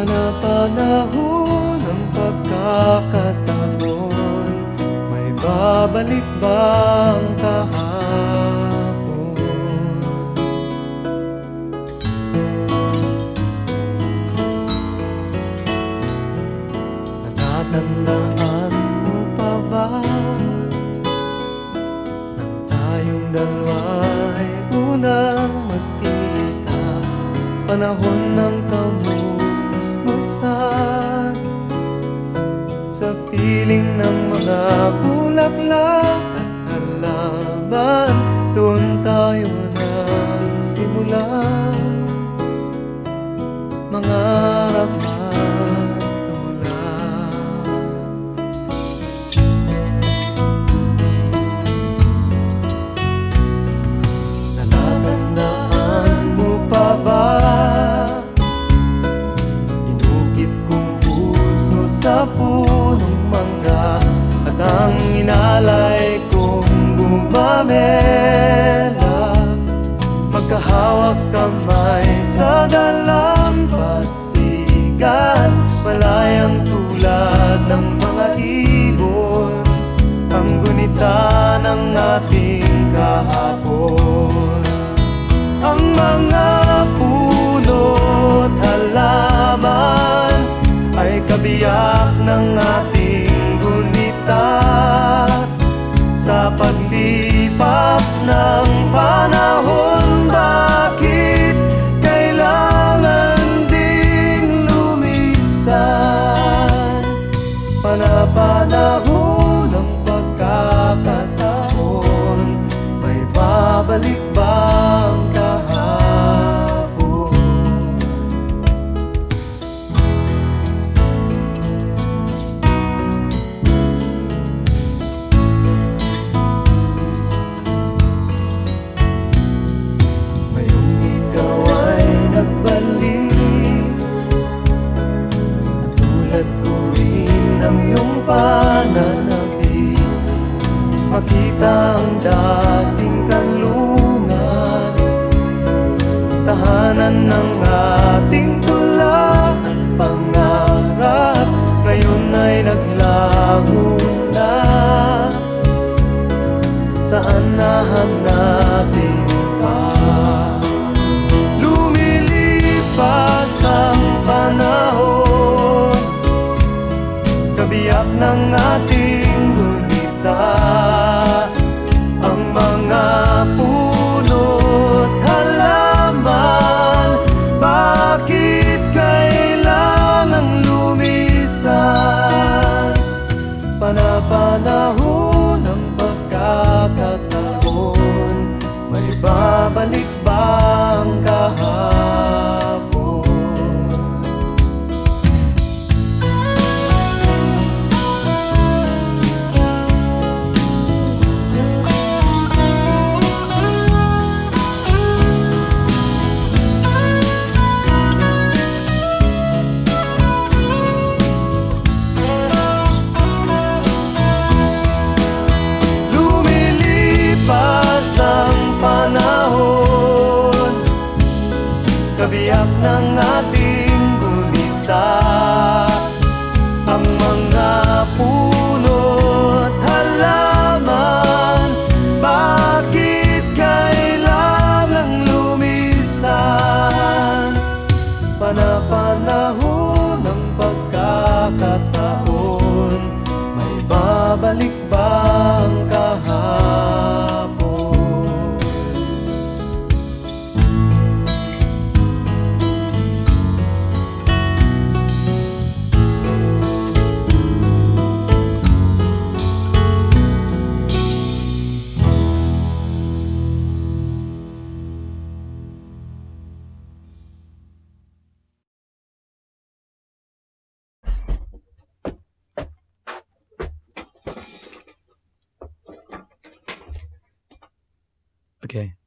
Panapanahon ng pagkakataon May babalik bang kahapon? Natatandaan mo pa ba Nang tayong dalawa'y unang magkita? Panahon ng kamusmusan piling ng mga bulaklak at halaman. Doon tayo nagsimula. Mangarap at tulad Natatandaan mo pa ba? Inukit kong puso sa punong mangga At ang inalay kong gumamela. Magkahawak kamay sa dalampasigan Malayang tulad ng Panapanahon iyong pananabik Makita ang dating kanlungan. Tahanan ng babalik babalik bang Okay.